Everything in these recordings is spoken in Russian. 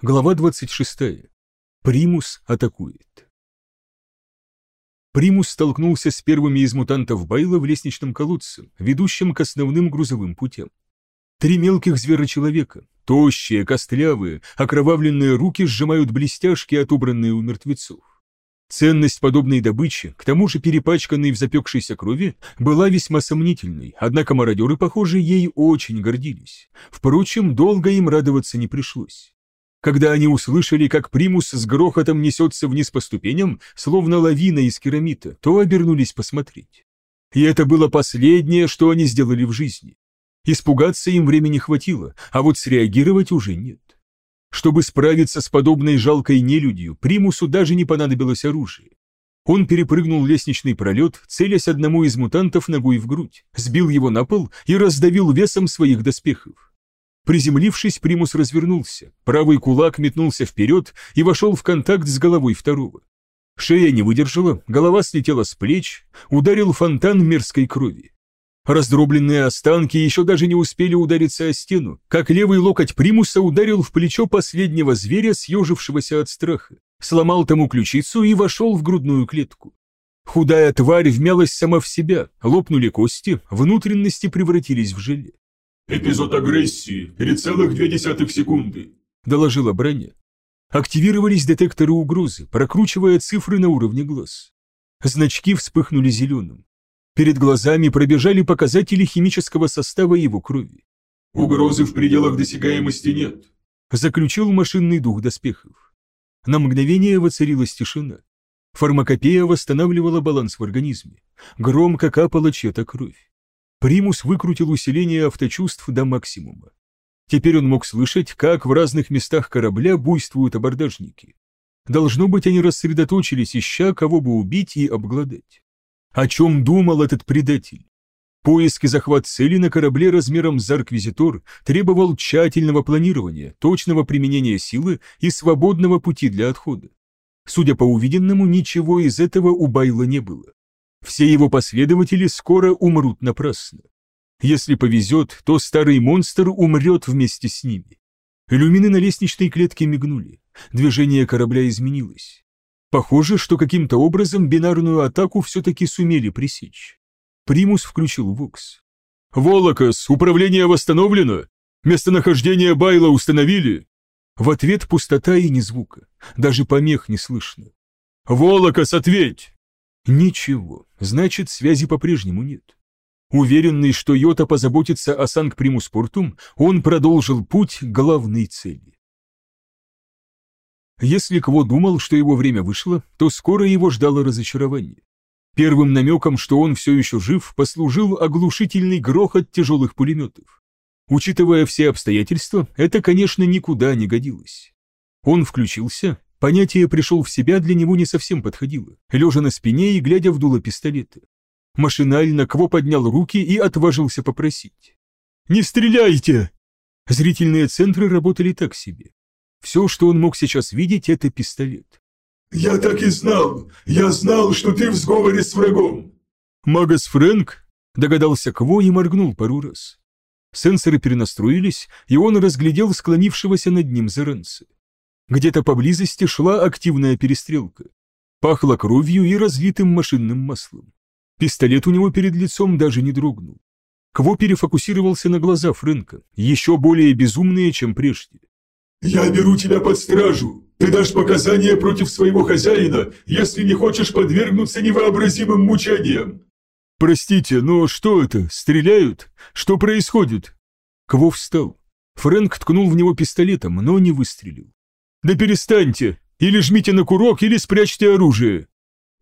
Глава 26. Примус атакует. Примус столкнулся с первыми из мутантов Байла в лестничном колодце, ведущем к основным грузовым путям. Три мелких зверочеловека, тощие, костлявые, окровавленные руки сжимают блестяшки, отобранные у мертвецов. Ценность подобной добычи, к тому же перепачканной в запекшейся крови, была весьма сомнительной, однако мародеры, похоже, ей очень гордились. Впрочем, долго им радоваться не пришлось. Когда они услышали, как примус с грохотом несется вниз по ступеням, словно лавина из керамита, то обернулись посмотреть. И это было последнее, что они сделали в жизни. Испугаться им времени хватило, а вот среагировать уже нет. Чтобы справиться с подобной жалкой нелюдью, примусу даже не понадобилось оружие. Он перепрыгнул лестничный пролет, целясь одному из мутантов ногой в грудь, сбил его на пол и раздавил весом своих доспехов. Приземлившись, примус развернулся, правый кулак метнулся вперед и вошел в контакт с головой второго. Шея не выдержала, голова слетела с плеч, ударил фонтан мерзкой крови. Раздробленные останки еще даже не успели удариться о стену, как левый локоть примуса ударил в плечо последнего зверя, съежившегося от страха, сломал тому ключицу и вошел в грудную клетку. Худая тварь вмялась сама в себя, лопнули кости, внутренности превратились в желе. «Эпизод агрессии, 3,2 секунды», — доложила броня. Активировались детекторы угрозы, прокручивая цифры на уровне глаз. Значки вспыхнули зеленым. Перед глазами пробежали показатели химического состава его крови. «Угрозы в пределах досягаемости нет», — заключил машинный дух доспехов. На мгновение воцарилась тишина. Фармакопея восстанавливала баланс в организме. Громко капала чья-то кровь. Примус выкрутил усиление авточувств до максимума. Теперь он мог слышать, как в разных местах корабля буйствуют абордажники. Должно быть, они рассредоточились, ища, кого бы убить и обглодать. О чем думал этот предатель? Поиск и захват цели на корабле размером с Арквизитор требовал тщательного планирования, точного применения силы и свободного пути для отхода. Судя по увиденному, ничего из этого у Байла не было. Все его последователи скоро умрут напрасно. Если повезет, то старый монстр умрет вместе с ними. Люмины на лестничной клетке мигнули. Движение корабля изменилось. Похоже, что каким-то образом бинарную атаку все-таки сумели пресечь. Примус включил Вокс. «Волокос, управление восстановлено? Местонахождение Байла установили?» В ответ пустота и ни звука. Даже помех не слышно. «Волокос, ответь!» Ничего, значит, связи по-прежнему нет. Уверенный, что Йота позаботится о Санкт-Примуспортум, он продолжил путь главной цели. Если Кво думал, что его время вышло, то скоро его ждало разочарование. Первым намеком, что он все еще жив, послужил оглушительный грохот тяжелых пулеметов. Учитывая все обстоятельства, это, конечно, никуда не годилось. Он включился Понятие «пришел в себя» для него не совсем подходило, лежа на спине и глядя в дуло пистолета. Машинально Кво поднял руки и отважился попросить. «Не стреляйте!» Зрительные центры работали так себе. Все, что он мог сейчас видеть, это пистолет. «Я так и знал! Я знал, что ты в сговоре с врагом!» «Магас Фрэнк?» – догадался Кво и моргнул пару раз. Сенсоры перенастроились, и он разглядел склонившегося над ним Зеренса. Где-то поблизости шла активная перестрелка. Пахло кровью и разлитым машинным маслом. Пистолет у него перед лицом даже не дрогнул. Кво перефокусировался на глаза Фрэнка, еще более безумные, чем прежде. «Я беру тебя под стражу. Ты дашь показания против своего хозяина, если не хочешь подвергнуться невообразимым мучениям». «Простите, но что это? Стреляют? Что происходит?» Кво встал. Фрэнк ткнул в него пистолетом, но не выстрелил. «Да перестаньте! Или жмите на курок, или спрячьте оружие!»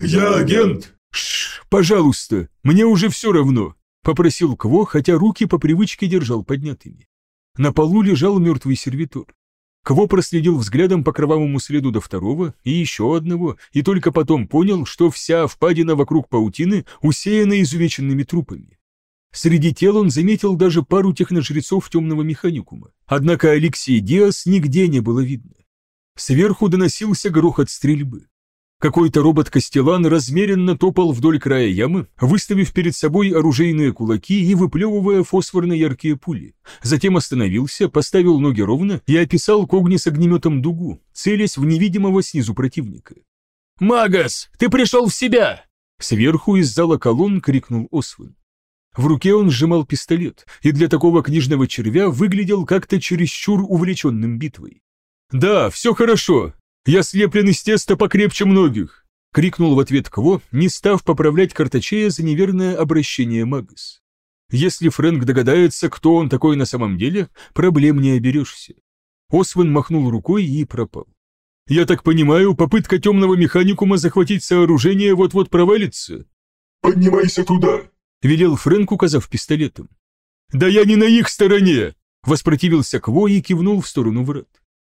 «Я агент!» «Шш, пожалуйста, мне уже все равно!» — попросил Кво, хотя руки по привычке держал поднятыми. На полу лежал мертвый сервитор. Кво проследил взглядом по кровавому следу до второго и еще одного, и только потом понял, что вся впадина вокруг паутины усеяна изувеченными трупами. Среди тел он заметил даже пару техножрецов темного механикума, однако Алексея Диас нигде не было видно. Сверху доносился грохот стрельбы. Какой-то робот-костелан размеренно топал вдоль края ямы, выставив перед собой оружейные кулаки и выплевывая фосфорно-яркие пули. Затем остановился, поставил ноги ровно и описал когни с огнеметом дугу, целясь в невидимого снизу противника. «Магас, ты пришел в себя!» Сверху из зала колонн крикнул Освен. В руке он сжимал пистолет, и для такого книжного червя выглядел как-то чересчур увлеченным битвой. «Да, все хорошо. Я слеплен из теста покрепче многих!» — крикнул в ответ Кво, не став поправлять Картачея за неверное обращение Магас. «Если Фрэнк догадается, кто он такой на самом деле, проблем не оберешься». Освен махнул рукой и пропал. «Я так понимаю, попытка темного механикума захватить сооружение вот-вот провалится?» «Поднимайся туда!» — велел Фрэнк, указав пистолетом. «Да я не на их стороне!» — воспротивился Кво и кивнул в сторону врат.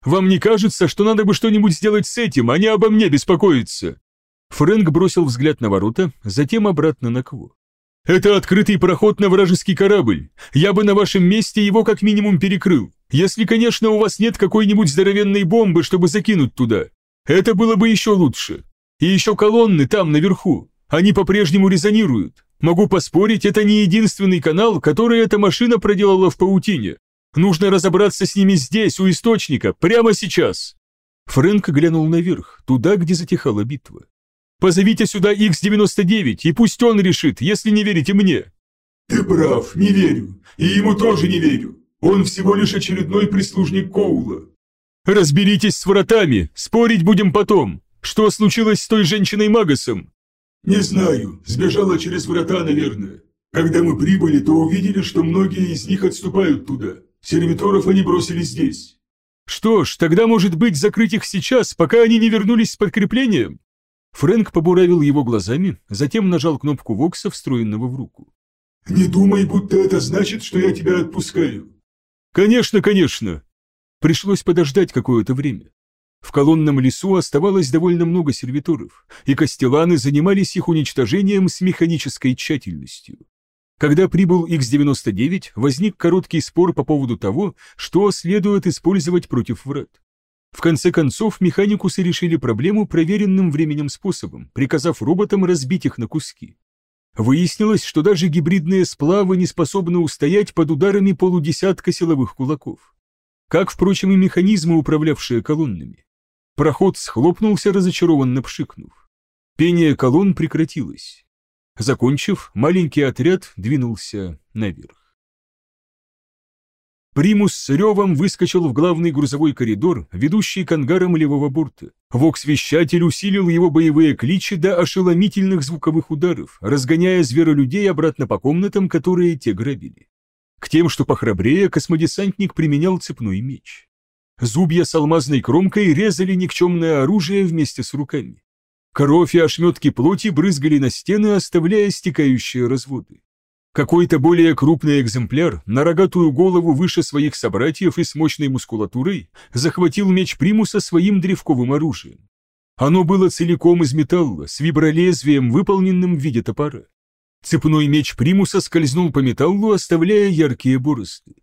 Вам не кажется, что надо бы что-нибудь сделать с этим, а не обо мне беспокоиться?» Фрэнк бросил взгляд на ворота, затем обратно на Кво. «Это открытый проход на вражеский корабль. Я бы на вашем месте его как минимум перекрыл. Если, конечно, у вас нет какой-нибудь здоровенной бомбы, чтобы закинуть туда. Это было бы еще лучше. И еще колонны там, наверху. Они по-прежнему резонируют. Могу поспорить, это не единственный канал, который эта машина проделала в паутине. Нужно разобраться с ними здесь, у источника, прямо сейчас!» Фрэнк глянул наверх, туда, где затихала битва. «Позовите сюда X-99, и пусть он решит, если не верите мне!» «Ты прав, не верю, и ему тоже не верю. Он всего лишь очередной прислужник Коула». «Разберитесь с вратами, спорить будем потом. Что случилось с той женщиной-магасом?» «Не знаю, сбежала через врата, наверное. Когда мы прибыли, то увидели, что многие из них отступают туда. Сервиторов они бросили здесь. Что ж, тогда может быть закрыть их сейчас, пока они не вернулись с подкреплением? Фрэнк побуравил его глазами, затем нажал кнопку Вокса, встроенного в руку. «Не думай, будто это значит, что я тебя отпускаю». «Конечно, конечно». Пришлось подождать какое-то время. В колонном лесу оставалось довольно много сервиторов, и костеланы занимались их уничтожением с механической тщательностью. Когда прибыл X-99, возник короткий спор по поводу того, что следует использовать против врат. В конце концов, механикусы решили проблему проверенным временем способом, приказав роботам разбить их на куски. Выяснилось, что даже гибридные сплавы не способны устоять под ударами полудесятка силовых кулаков. Как, впрочем, и механизмы, управлявшие колоннами. Проход схлопнулся, разочарованно пшикнув. Пение колонн прекратилось. Закончив, маленький отряд двинулся наверх. Примус с ревом выскочил в главный грузовой коридор, ведущий к ангарам левого борта. Вокс-вещатель усилил его боевые кличи до ошеломительных звуковых ударов, разгоняя зверолюдей обратно по комнатам, которые те грабили. К тем, что похрабрее, космодесантник применял цепной меч. Зубья с алмазной кромкой резали никчемное оружие вместе с руками. Кровь и ошметки плоти брызгали на стены, оставляя стекающие разводы. Какой-то более крупный экземпляр, на рогатую голову выше своих собратьев и с мощной мускулатурой, захватил меч Примуса своим древковым оружием. Оно было целиком из металла, с вибролезвием, выполненным в виде топора. Цепной меч Примуса скользнул по металлу, оставляя яркие борозды.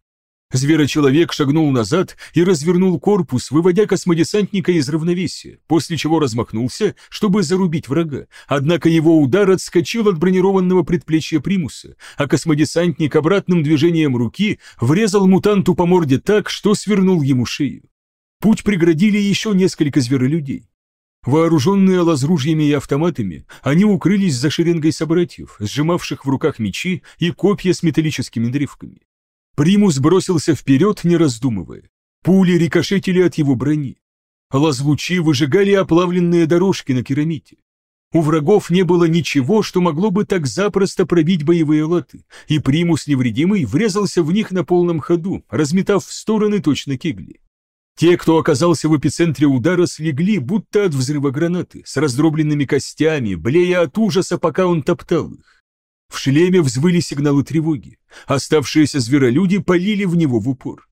Зверочеловек шагнул назад и развернул корпус, выводя космодесантника из равновесия, после чего размахнулся, чтобы зарубить врага. Однако его удар отскочил от бронированного предплечья Примуса, а космодесантник обратным движением руки врезал мутанту по морде так, что свернул ему шею. Путь преградили еще несколько зверолюдей. Вооруженные лазружьями и автоматами, они укрылись за шеренгой собратьев, сжимавших в руках мечи и копья с металлическими древками. Примус бросился вперед, не раздумывая. Пули рикошетили от его брони. Лазлучи выжигали оплавленные дорожки на керамите. У врагов не было ничего, что могло бы так запросто пробить боевые латы, и примус невредимый врезался в них на полном ходу, разметав в стороны точно кегли. Те, кто оказался в эпицентре удара, слегли, будто от взрыва гранаты, с раздробленными костями, блея от ужаса, пока он топтал их. В шлеме взвыли сигналы тревоги. Оставшиеся зверолюди полили в него в упор.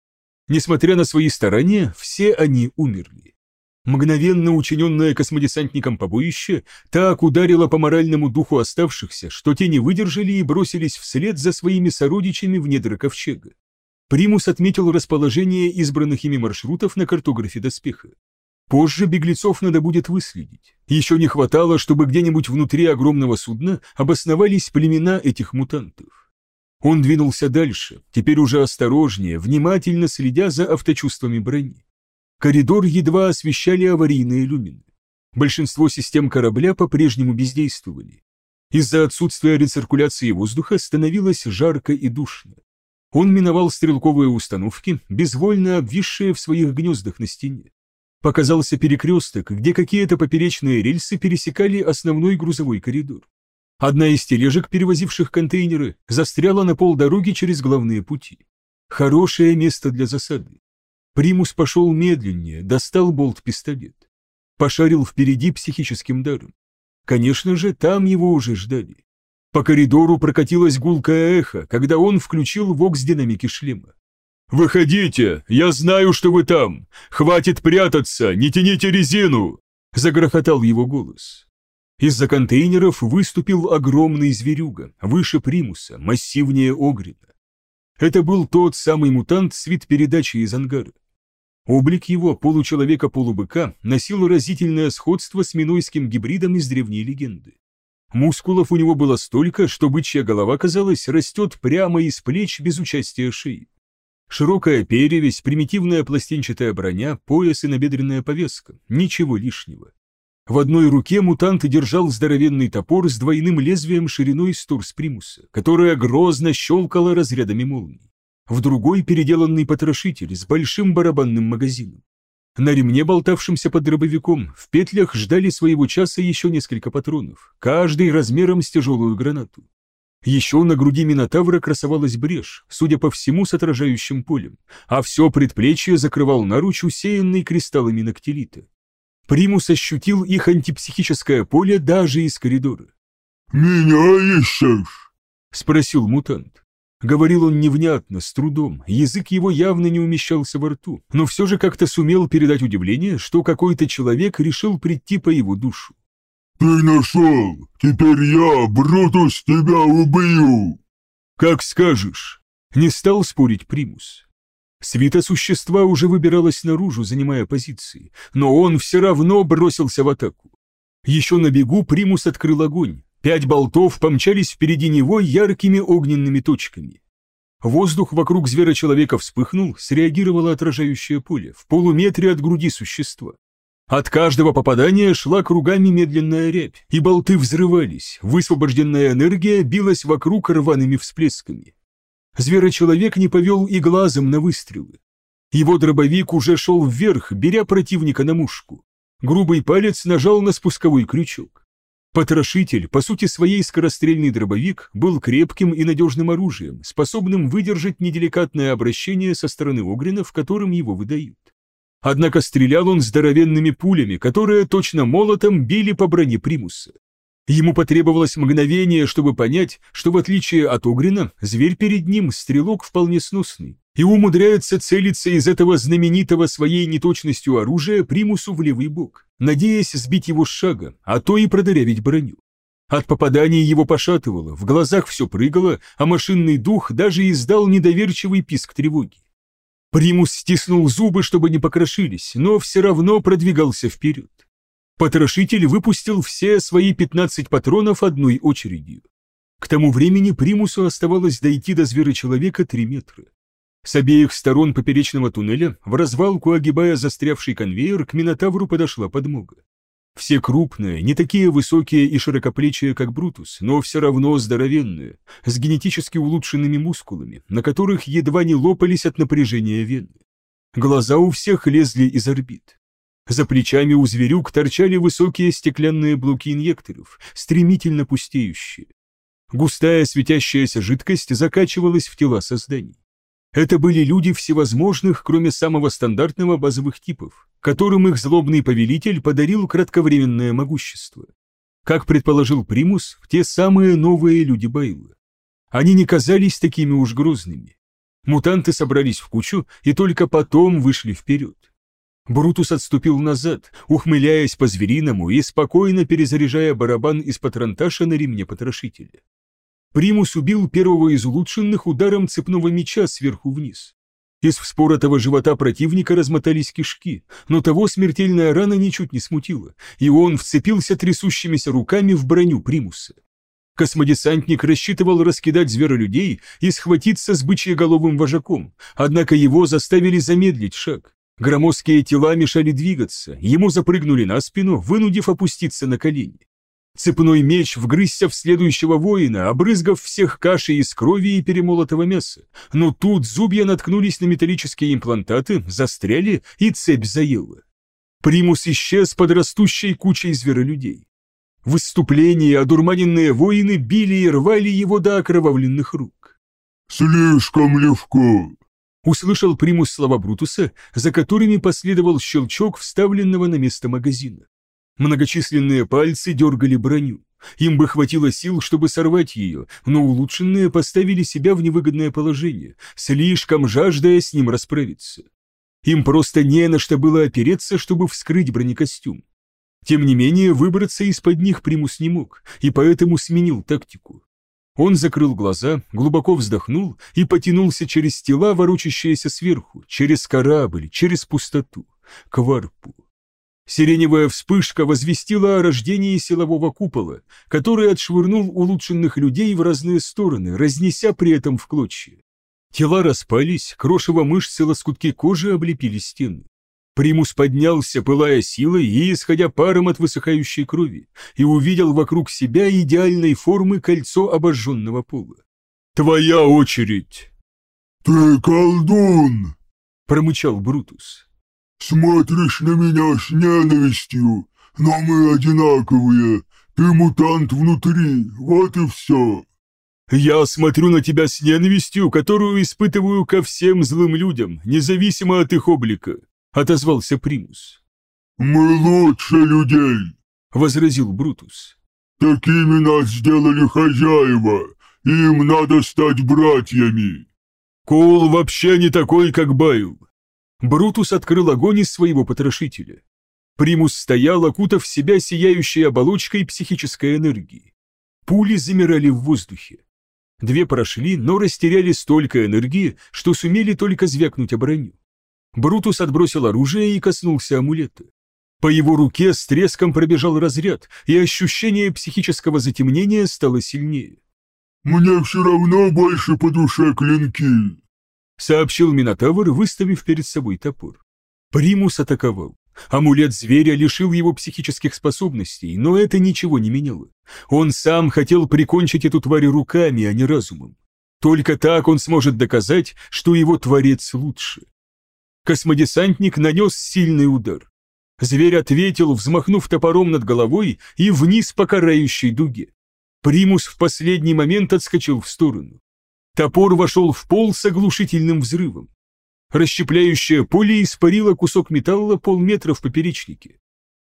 Несмотря на свои старания, все они умерли. Мгновенно учиненное космодесантником побоище так ударило по моральному духу оставшихся, что те не выдержали и бросились вслед за своими сородичами в недра ковчега. Примус отметил расположение избранных ими маршрутов на картографе доспеха. Позже беглецов надо будет выследить. Еще не хватало, чтобы где-нибудь внутри огромного судна обосновались племена этих мутантов. Он двинулся дальше, теперь уже осторожнее, внимательно следя за авточувствами брони. Коридор едва освещали аварийные люмины. Большинство систем корабля по-прежнему бездействовали. Из-за отсутствия рециркуляции воздуха становилось жарко и душно. Он миновал стрелковые установки, безвольно обвисшие в своих гнездах на стене. Показался перекресток, где какие-то поперечные рельсы пересекали основной грузовой коридор. Одна из тележек, перевозивших контейнеры, застряла на полдороги через главные пути. Хорошее место для засады. Примус пошел медленнее, достал болт-пистолет. Пошарил впереди психическим даром. Конечно же, там его уже ждали. По коридору прокатилось гулкое эхо, когда он включил вокс-динамики шлема. «Выходите! Я знаю, что вы там! Хватит прятаться! Не тяните резину!» Загрохотал его голос. Из-за контейнеров выступил огромный зверюга, выше примуса, массивнее Огрина. Это был тот самый мутант с вид передачи из ангара. Облик его, получеловека-полубыка, носил разительное сходство с минойским гибридом из древней легенды. Мускулов у него было столько, что бычья голова, казалось, растет прямо из плеч без участия шеи. Широкая перевесь, примитивная пластинчатая броня, пояс и набедренная повязка. Ничего лишнего. В одной руке мутант держал здоровенный топор с двойным лезвием шириной с торс примуса, которая грозно щелкала разрядами молний. В другой переделанный потрошитель с большим барабанным магазином. На ремне, болтавшемся под дробовиком, в петлях ждали своего часа еще несколько патронов, каждый размером с тяжелую гранату. Еще на груди Минотавра красовалась брешь, судя по всему, с отражающим полем, а все предплечье закрывал наруч, усеянный кристаллами нактилита. Примус ощутил их антипсихическое поле даже из коридора. «Меня ищешь?» — спросил мутант. Говорил он невнятно, с трудом, язык его явно не умещался во рту, но все же как-то сумел передать удивление, что какой-то человек решил прийти по его душу. «Ты нашел! Теперь я, Брутус, тебя убью!» «Как скажешь!» — не стал спорить Примус. Свита существа уже выбиралась наружу, занимая позиции, но он все равно бросился в атаку. Еще на бегу Примус открыл огонь, Пять болтов помчались впереди него яркими огненными точками. Воздух вокруг звера-человека вспыхнул, среагировало отражающее поле в полуметре от груди существа. От каждого попадания шла кругами медленная рябь, и болты взрывались, высвобожденная энергия билась вокруг рваными всплесками. Зверочеловек не повел и глазом на выстрелы. Его дробовик уже шел вверх, беря противника на мушку. Грубый палец нажал на спусковой крючок. Потрошитель, по сути своей скорострельный дробовик, был крепким и надежным оружием, способным выдержать неделикатное обращение со стороны Огрина, в котором его выдают. Однако стрелял он здоровенными пулями, которые точно молотом били по броне примуса. Ему потребовалось мгновение, чтобы понять, что в отличие от Огрина, зверь перед ним стрелок вполне сносный и умудряется целиться из этого знаменитого своей неточностью оружия примусу в левый бок, надеясь сбить его с шага, а то и продырявить броню. От попаданий его пошатывало, в глазах все прыгало, а машинный дух даже издал недоверчивый писк тревоги. Примус стиснул зубы, чтобы не покрошились, но все равно продвигался вперед. Потрошитель выпустил все свои 15 патронов одной очередью. К тому времени Примусу оставалось дойти до зверочеловека 3 метра. С обеих сторон поперечного туннеля, в развалку огибая застрявший конвейер, к Минотавру подошла подмога. Все крупные, не такие высокие и широкоплечие, как Брутус, но все равно здоровенные, с генетически улучшенными мускулами, на которых едва не лопались от напряжения вены. Глаза у всех лезли из орбит. За плечами у зверюк торчали высокие стеклянные блоки инъекторов, стремительно пустеющие. Густая светящаяся жидкость закачивалась в тела созданий. Это были люди всевозможных, кроме самого стандартного базовых типов, которым их злобный повелитель подарил кратковременное могущество. Как предположил Примус, те самые новые люди Байла. Они не казались такими уж грозными. Мутанты собрались в кучу и только потом вышли вперед. Брутус отступил назад, ухмыляясь по-звериному и спокойно перезаряжая барабан из патронташа на ремне потрошителя. Примус убил первого из улучшенных ударом цепного меча сверху вниз. Из вспоротого живота противника размотались кишки, но того смертельная рана ничуть не смутила, и он вцепился трясущимися руками в броню примуса. Космодесантник рассчитывал раскидать зверолюдей и схватиться с бычьеголовым вожаком, однако его заставили замедлить шаг. Громоздкие тела мешали двигаться, ему запрыгнули на спину, вынудив опуститься на колени. Цепной меч вгрызся в следующего воина, обрызгав всех кашей из крови и перемолотого мяса. Но тут зубья наткнулись на металлические имплантаты, застряли, и цепь заела. Примус исчез под растущей кучей зверолюдей. В выступлении одурманенные воины били и рвали его до окровавленных рук. «Слишком легко!» Услышал примус слова Брутуса, за которыми последовал щелчок вставленного на место магазина. Многочисленные пальцы дергали броню. Им бы хватило сил, чтобы сорвать ее, но улучшенные поставили себя в невыгодное положение, слишком жаждая с ним расправиться. Им просто не на что было опереться, чтобы вскрыть бронекостюм. Тем не менее, выбраться из-под них примус не мог, и поэтому сменил тактику. Он закрыл глаза, глубоко вздохнул и потянулся через тела, ворочащиеся сверху, через корабль, через пустоту, к варпу. Сиреневая вспышка возвестила о рождении силового купола, который отшвырнул улучшенных людей в разные стороны, разнеся при этом в клочья. Тела распались, крошево мышцы лоскутки кожи облепили стены. Примус поднялся, пылая силой и исходя паром от высыхающей крови, и увидел вокруг себя идеальной формы кольцо обожженного пола. «Твоя очередь!» «Ты колдун!» — промычал Брутус. «Смотришь на меня с ненавистью, но мы одинаковые. Ты мутант внутри, вот и все». «Я смотрю на тебя с ненавистью, которую испытываю ко всем злым людям, независимо от их облика», — отозвался Примус. «Мы лучше людей», — возразил Брутус. «Такими нас сделали хозяева, им надо стать братьями». «Коул вообще не такой, как Байл. Брутус открыл огонь из своего потрошителя. Примус стоял, окутав себя сияющей оболочкой психической энергии. Пули замирали в воздухе. Две прошли, но растеряли столько энергии, что сумели только звякнуть о броню. Брутус отбросил оружие и коснулся амулета. По его руке с треском пробежал разряд, и ощущение психического затемнения стало сильнее. «Мне все равно больше по душе клинки», сообщил Минотавр, выставив перед собой топор. Примус атаковал. Амулет зверя лишил его психических способностей, но это ничего не меняло. Он сам хотел прикончить эту тварь руками, а не разумом. Только так он сможет доказать, что его творец лучше. Космодесантник нанес сильный удар. Зверь ответил, взмахнув топором над головой и вниз по карающей дуге. Примус в последний момент отскочил в сторону. Топор вошел в пол с оглушительным взрывом. Расщепляющее поле испарило кусок металла полметра в поперечнике.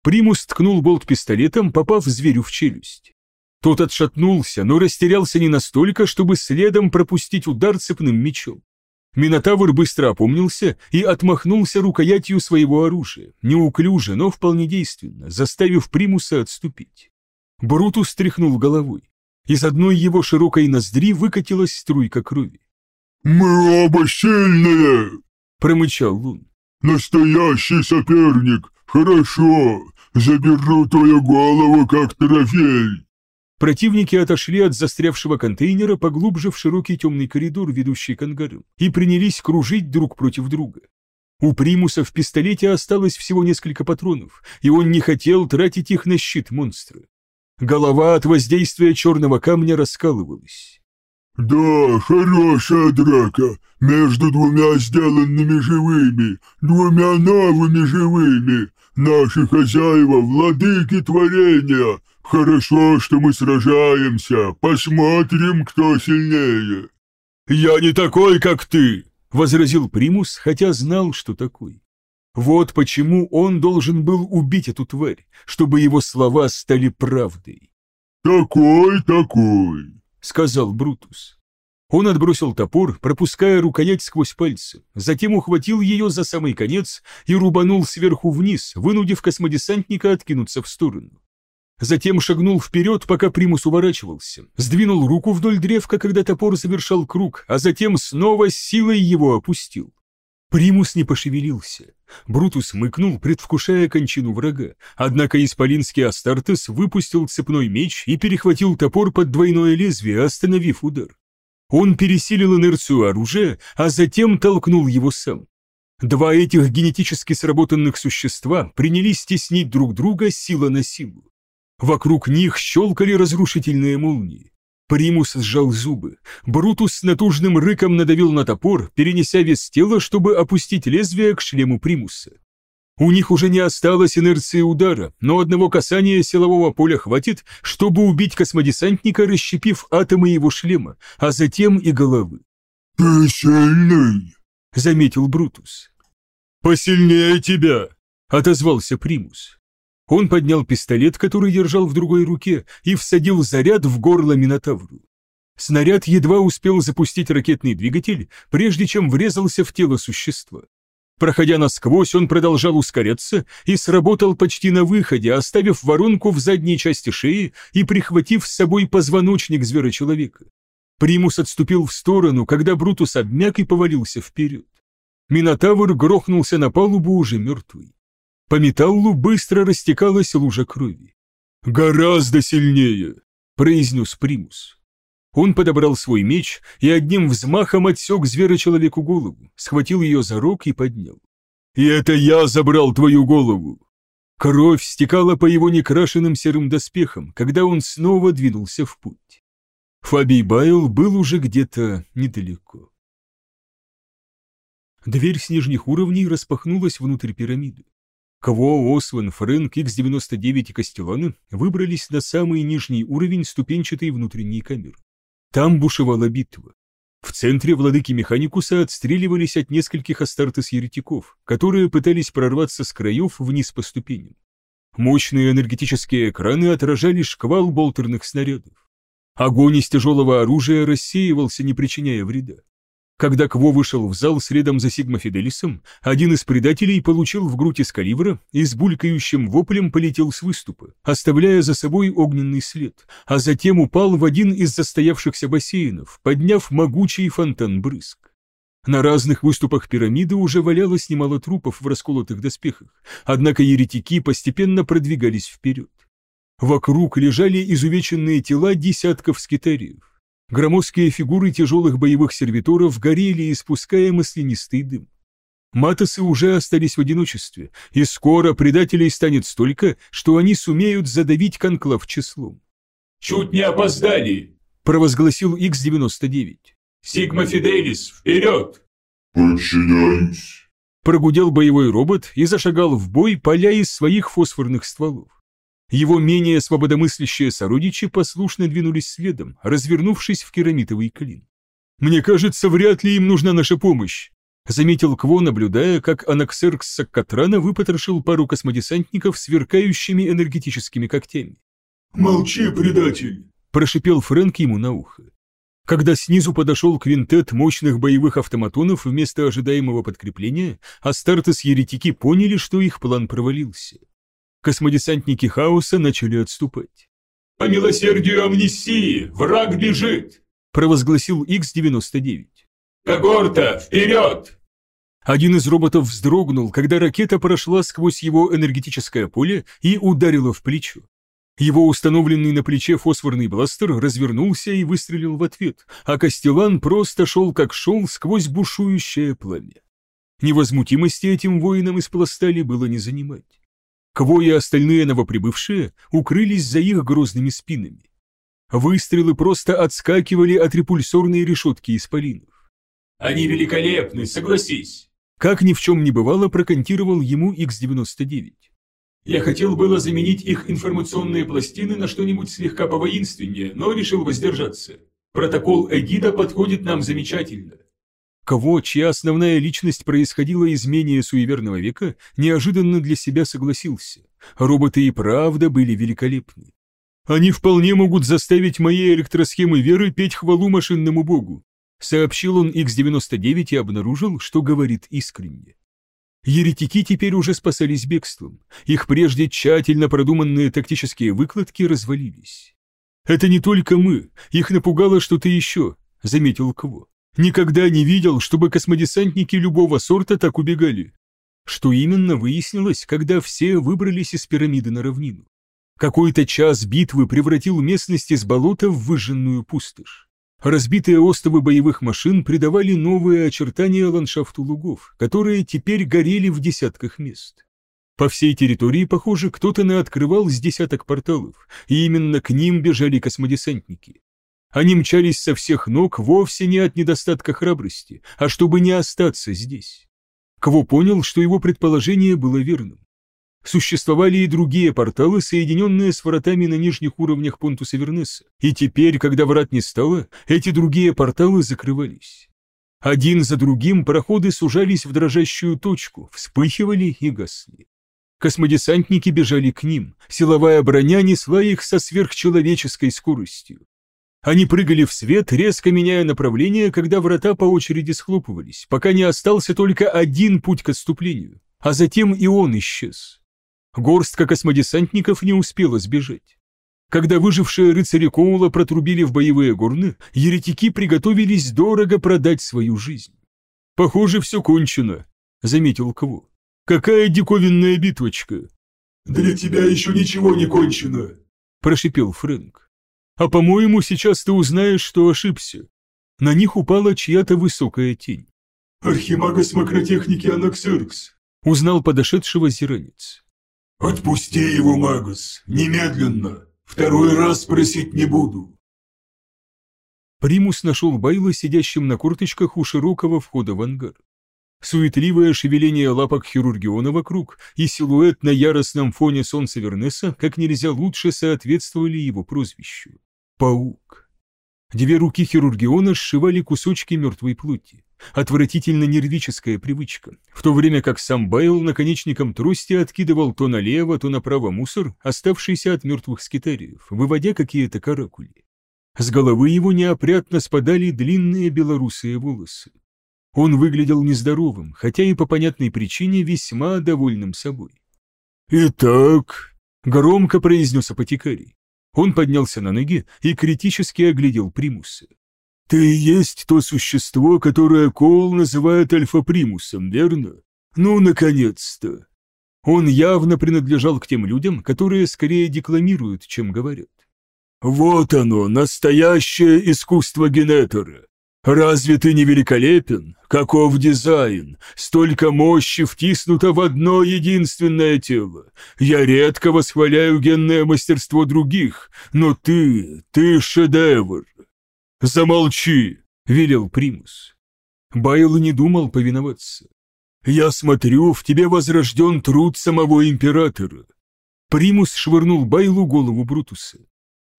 Примус ткнул болт пистолетом, попав зверю в челюсть. Тот отшатнулся, но растерялся не настолько, чтобы следом пропустить удар цепным мечом. Минотавр быстро опомнился и отмахнулся рукоятью своего оружия, неуклюже, но вполне действенно, заставив Примуса отступить. Брутус стряхнул головой. Из одной его широкой ноздри выкатилась струйка крови. «Мы оба сильные!» — промычал Лун. «Настоящий соперник! Хорошо! Заберу твою голову как трофей!» Противники отошли от застрявшего контейнера поглубже в широкий темный коридор, ведущий к ангарам, и принялись кружить друг против друга. У Примуса в пистолете осталось всего несколько патронов, и он не хотел тратить их на щит монстра. Голова от воздействия черного камня раскалывалась. «Да, хорошая драка, между двумя сделанными живыми, двумя новыми живыми. Наши хозяева, владыки творения. Хорошо, что мы сражаемся, посмотрим, кто сильнее». «Я не такой, как ты», — возразил Примус, хотя знал, что такой. Вот почему он должен был убить эту тварь, чтобы его слова стали правдой. «Такой, такой», — сказал Брутус. Он отбросил топор, пропуская рукоять сквозь пальцы, затем ухватил ее за самый конец и рубанул сверху вниз, вынудив космодесантника откинуться в сторону. Затем шагнул вперед, пока примус уворачивался, сдвинул руку вдоль древка, когда топор совершал круг, а затем снова силой его опустил. Примус не пошевелился. Брутус мыкнул, предвкушая кончину врага, однако исполинский Астартес выпустил цепной меч и перехватил топор под двойное лезвие, остановив удар. Он пересилил инерцию оружия, а затем толкнул его сам. Два этих генетически сработанных существа принялись теснить друг друга сила на силу. Вокруг них щелкали разрушительные молнии. Примус сжал зубы. Брутус с натужным рыком надавил на топор, перенеся вес тела, чтобы опустить лезвие к шлему Примуса. У них уже не осталось инерции удара, но одного касания силового поля хватит, чтобы убить космодесантника, расщепив атомы его шлема, а затем и головы. «Ты сильный!» — заметил Брутус. «Посильнее тебя!» — отозвался Примус. Он поднял пистолет, который держал в другой руке, и всадил заряд в горло Минотавру. Снаряд едва успел запустить ракетный двигатель, прежде чем врезался в тело существа. Проходя насквозь, он продолжал ускоряться и сработал почти на выходе, оставив воронку в задней части шеи и прихватив с собой позвоночник зверочеловека. Примус отступил в сторону, когда Брутус обмяк и повалился вперед. Минотавр грохнулся на палубу уже мертвый. По металлу быстро растекалась лужа крови. «Гораздо сильнее!» — произнес Примус. Он подобрал свой меч и одним взмахом отсек зверочеловеку голову, схватил ее за рог и поднял. «И это я забрал твою голову!» Кровь стекала по его некрашенным серым доспехам, когда он снова двинулся в путь. Фабий Байл был уже где-то недалеко. Дверь с нижних уровней распахнулась внутрь пирамиды. Кво, Освен, Фрэнк, X-99 и Костеланы выбрались на самый нижний уровень ступенчатой внутренней камеры. Там бушевала битва. В центре владыки Механикуса отстреливались от нескольких Астартес-еретиков, которые пытались прорваться с краев вниз по ступеням. Мощные энергетические экраны отражали шквал болтерных снарядов. Огонь из тяжелого оружия рассеивался, не причиняя вреда. Когда Кво вышел в зал следом за Сигма Фиделисом, один из предателей получил в грудь из и с булькающим воплем полетел с выступа, оставляя за собой огненный след, а затем упал в один из застоявшихся бассейнов, подняв могучий фонтан брызг. На разных выступах пирамиды уже валялось немало трупов в расколотых доспехах, однако еретики постепенно продвигались вперед. Вокруг лежали изувеченные тела десятков скитариев. Громоздкие фигуры тяжелых боевых сервиторов горели, испуская маслянистый дым. Матосы уже остались в одиночестве, и скоро предателей станет столько, что они сумеют задавить конклав числом. «Чуть не опоздали!» – провозгласил X-99. «Сигма Фиделис, вперед!» «Подчиняюсь!» Прогудел боевой робот и зашагал в бой, поля из своих фосфорных стволов. Его менее свободомыслящие сородичи послушно двинулись следом, развернувшись в керамитовый клин. «Мне кажется, вряд ли им нужна наша помощь», — заметил Кво, наблюдая, как Анаксеркс Саккатрана выпотрошил пару космодесантников сверкающими энергетическими когтями. «Молчи, предатель!» — прошипел Фрэнк ему на ухо. Когда снизу подошел квинтет мощных боевых автоматонов вместо ожидаемого подкрепления, Астартес-еретики поняли, что их план провалился космодесантники хаоса начали отступать. «По милосердию амнистии! Враг бежит!» – провозгласил X-99. «Когорта, вперед!» Один из роботов вздрогнул, когда ракета прошла сквозь его энергетическое поле и ударила в плечо. Его установленный на плече фосфорный бластер развернулся и выстрелил в ответ, а Костелан просто шел как шел сквозь бушующее пламя. Невозмутимости этим воинам из пластали было не занимать. Кво и остальные новоприбывшие укрылись за их грозными спинами. Выстрелы просто отскакивали от репульсорной решетки исполинов. «Они великолепны, согласись!» Как ни в чем не бывало, проконтировал ему X-99. «Я хотел было заменить их информационные пластины на что-нибудь слегка повоинственнее, но решил воздержаться. Протокол Эгида подходит нам замечательно. Кого, чья основная личность происходила из менее суеверного века, неожиданно для себя согласился. Роботы и правда были великолепны. «Они вполне могут заставить мои электросхемы веры петь хвалу машинному богу», сообщил он X-99 и обнаружил, что говорит искренне. Еретики теперь уже спасались бегством. Их прежде тщательно продуманные тактические выкладки развалились. «Это не только мы, их напугало что-то еще», — заметил Кво. Никогда не видел, чтобы космодесантники любого сорта так убегали. Что именно выяснилось, когда все выбрались из пирамиды на равнину. Какой-то час битвы превратил местность из болота в выжженную пустошь. Разбитые остовы боевых машин придавали новые очертания ландшафту лугов, которые теперь горели в десятках мест. По всей территории, похоже, кто-то наоткрывал с десяток порталов, и именно к ним бежали космодесантники. Они мчались со всех ног вовсе не от недостатка храбрости, а чтобы не остаться здесь. Кво понял, что его предположение было верным. Существовали и другие порталы, соединенные с вратами на нижних уровнях Понтуса Вернеса, и теперь, когда врат не стало, эти другие порталы закрывались. Один за другим проходы сужались в дрожащую точку, вспыхивали и гасли. Космодесантники бежали к ним, силовая броня несла их со сверхчеловеческой скоростью. Они прыгали в свет, резко меняя направление, когда врата по очереди схлопывались, пока не остался только один путь к отступлению, а затем и он исчез. Горстка космодесантников не успела сбежать. Когда выжившие рыцари Коула протрубили в боевые горны, еретики приготовились дорого продать свою жизнь. «Похоже, все кончено», — заметил Кво. Какая диковинная битвочка!» «Для тебя еще ничего не кончено!» – прошипел Фрэнк. «А по-моему, сейчас ты узнаешь, что ошибся». На них упала чья-то высокая тень. «Архимагас макротехники Анаксеркс», – узнал подошедшего зиранец. «Отпусти его, Магас, немедленно! Второй раз просить не буду!» Примус нашел Байла сидящим на курточках у широкого входа в ангар. Суетливое шевеление лапок хирургиона вокруг и силуэт на яростном фоне солнца Вернеса как нельзя лучше соответствовали его прозвищу. Паук. Две руки хирургиона сшивали кусочки мертвой плоти. Отвратительно нервическая привычка, в то время как сам Байл наконечником трости откидывал то налево, то направо мусор, оставшийся от мертвых скитариев, выводя какие-то каракули. С головы его неопрятно спадали длинные белорусые волосы. Он выглядел нездоровым, хотя и по понятной причине весьма довольным собой. «Итак», — громко произнес апотекарий. Он поднялся на ноги и критически оглядел примуса. «Ты есть то существо, которое Коул называет альфа-примусом, верно? Ну, наконец-то!» Он явно принадлежал к тем людям, которые скорее декламируют, чем говорят. «Вот оно, настоящее искусство генетора. Разве ты не великолепен? Каков дизайн? Столько мощи втиснуто в одно единственное тело. Я редко восхваляю генное мастерство других, но ты, ты шедевр. Замолчи, велел Примус. Байл не думал повиноваться. Я смотрю, в тебе возрожден труд самого императора. Примус швырнул Байлу голову Брутуса.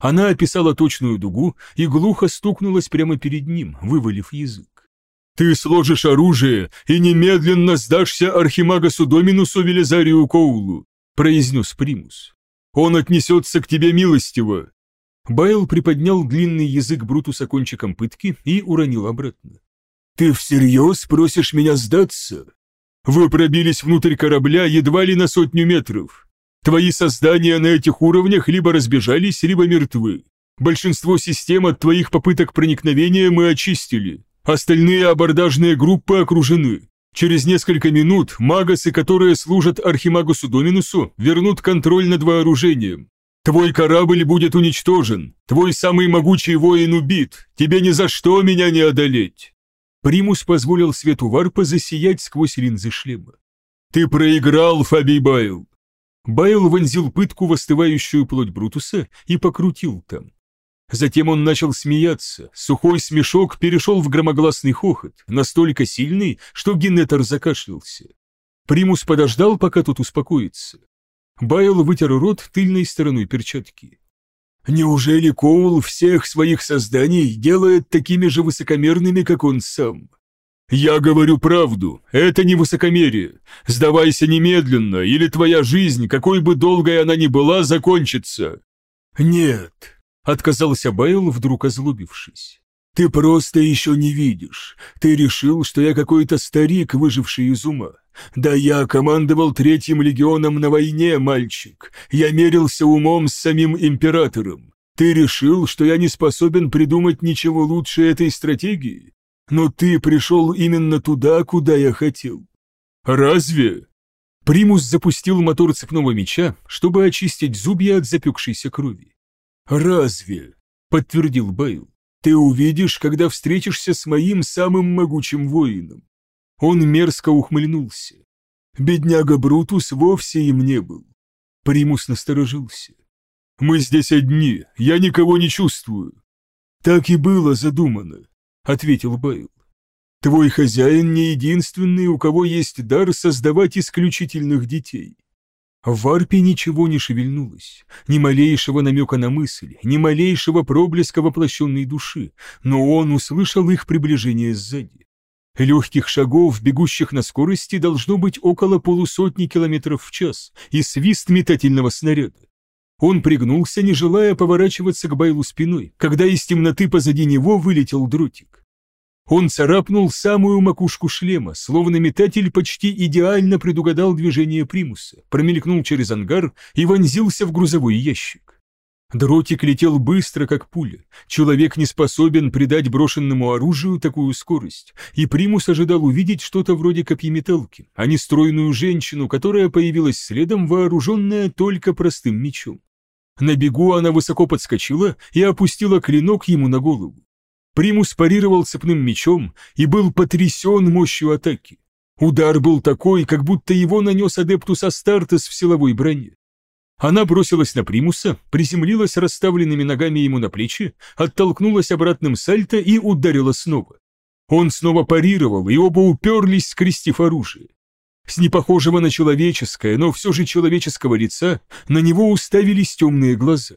Она описала точную дугу и глухо стукнулась прямо перед ним, вывалив язык. «Ты сложишь оружие и немедленно сдашься Архимагасу Доминусу Велизарию Коулу», произнес Примус. «Он отнесется к тебе милостиво». Байл приподнял длинный язык Брутуса кончиком пытки и уронил обратно. «Ты всерьез просишь меня сдаться? Вы пробились внутрь корабля едва ли на сотню метров. Твои создания на этих уровнях либо разбежались, либо мертвы. Большинство систем от твоих попыток проникновения мы очистили. Остальные абордажные группы окружены. Через несколько минут магасы, которые служат Архимагусу Доминусу, вернут контроль над вооружением. Твой корабль будет уничтожен, твой самый могучий воин убит, тебе ни за что меня не одолеть. Примус позволил свету варпа засиять сквозь линзы шлема. Ты проиграл, Фаби Байл. Вонзил пытку в остывающую плоть Брутуса и покрутил там. Затем он начал смеяться, сухой смешок перешел в громогласный хохот, настолько сильный, что Генетор закашлялся. Примус подождал, пока тот успокоится. Байл вытер рот тыльной стороной перчатки. «Неужели Коул всех своих созданий делает такими же высокомерными, как он сам?» «Я говорю правду, это не высокомерие. Сдавайся немедленно, или твоя жизнь, какой бы долгой она ни была, закончится». «Нет», — отказался Байл, вдруг озлобившись. «Ты просто еще не видишь. Ты решил, что я какой-то старик, выживший из ума. Да я командовал третьим легионом на войне, мальчик. Я мерился умом с самим императором. Ты решил, что я не способен придумать ничего лучше этой стратегии? Но ты пришел именно туда, куда я хотел. Разве? Примус запустил мотор цепного меча, чтобы очистить зубья от запекшейся крови. «Разве?» — подтвердил Байл. «Ты увидишь, когда встретишься с моим самым могучим воином». Он мерзко ухмыльнулся. Бедняга Брутус вовсе им не был. Примус насторожился. «Мы здесь одни, я никого не чувствую». «Так и было задумано», — ответил Байл. «Твой хозяин не единственный, у кого есть дар создавать исключительных детей». В варпе ничего не шевельнулось, ни малейшего намека на мысль, ни малейшего проблеска воплощенной души, но он услышал их приближение сзади. Легких шагов, бегущих на скорости, должно быть около полусотни километров в час, и свист метательного снаряда. Он пригнулся, не желая поворачиваться к Байлу спиной, когда из темноты позади него вылетел дротик. Он царапнул самую макушку шлема, словно метатель почти идеально предугадал движение примуса, промелькнул через ангар и вонзился в грузовой ящик. Дротик летел быстро, как пуля. Человек не способен придать брошенному оружию такую скорость, и примус ожидал увидеть что-то вроде копьеметалки, а не стройную женщину, которая появилась следом, вооруженная только простым мечом. На бегу она высоко подскочила и опустила клинок ему на голову. Примус парировал цепным мечом и был потрясен мощью атаки. Удар был такой, как будто его нанес Адептус Астартес в силовой броне. Она бросилась на Примуса, приземлилась расставленными ногами ему на плечи, оттолкнулась обратным сальто и ударила снова. Он снова парировал, и оба уперлись, скрестив оружие. С непохожего на человеческое, но все же человеческого лица на него уставились темные глаза.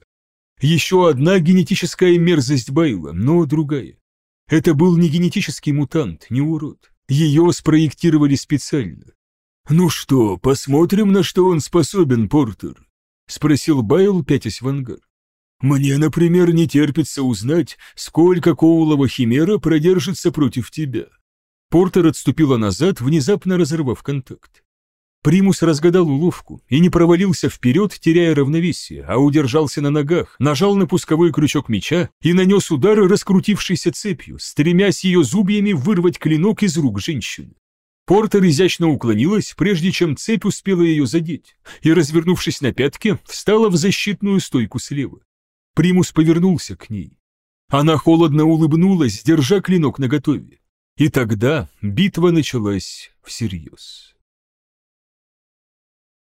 Еще одна генетическая мерзость Байла, но другая. Это был не генетический мутант, не урод. Ее спроектировали специально. «Ну что, посмотрим, на что он способен, Портер?» — спросил Байл, пятясь в ангар. «Мне, например, не терпится узнать, сколько Коулова Химера продержится против тебя». Портер отступила назад, внезапно разорвав контакт. Примус разгадал уловку и не провалился вперед, теряя равновесие, а удержался на ногах, нажал на пусковой крючок меча и нанес удар раскрутившейся цепью, стремясь ее зубьями вырвать клинок из рук женщины. Портер изящно уклонилась, прежде чем цепь успела ее задеть, и, развернувшись на пятке, встала в защитную стойку слева. Примус повернулся к ней. Она холодно улыбнулась, держа клинок наготове. И тогда битва началась всерьез.